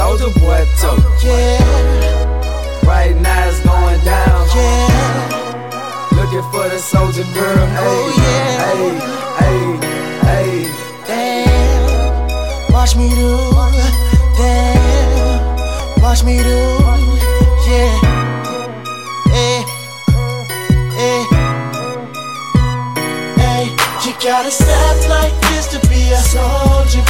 soldier boy too. Yeah, Right now it's going down. yeah, Looking for the soldier girl. Oh, yeah. Hey, hey, hey. damn. Watch me do, damn. Watch me do, yeah. Hey, hey, hey. You gotta step like this to be a soldier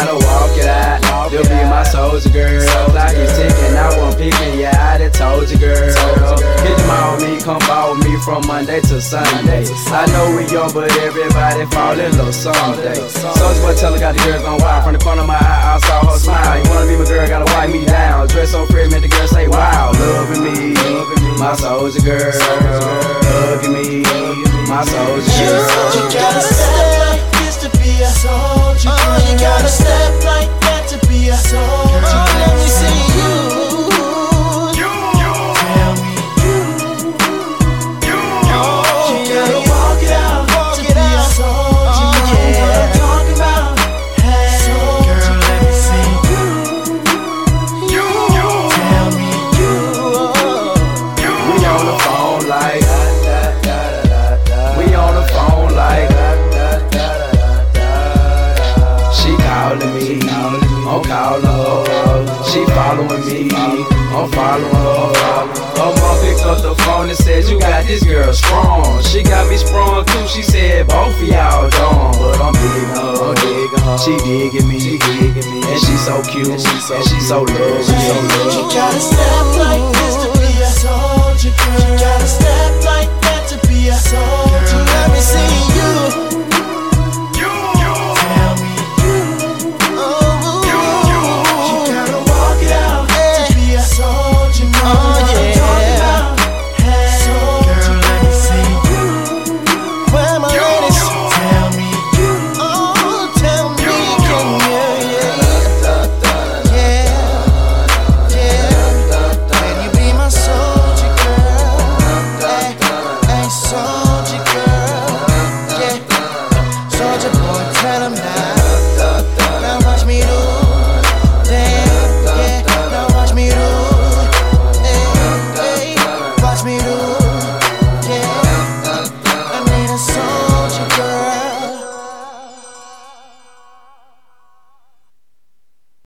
Gotta walk it out. You'll be my soldier girl. Clock is ticking, I won't picking. Yeah, I done told you, girl. Hit with me, come ball with me from Monday to Sunday. I know we young, but everybody fall in love someday. Soulja Boy, tell her got the girls on wild. From the corner of my eye, I saw her smile. You wanna be my girl, gotta wipe me down. Dress so pretty, make the girl say wow. Loving me, my soldier girl. Hugging me, my soldier girl. I'm calling her. She following me, I'm following her. Her mom picked up the phone and said, You got this girl strong. She got me sprung too. She said, Both of y'all dumb, but I'm digging her. She digging me, She digging me. and she so cute, and she so, lovely, so You lovely. gotta step like this to be a soldier girl.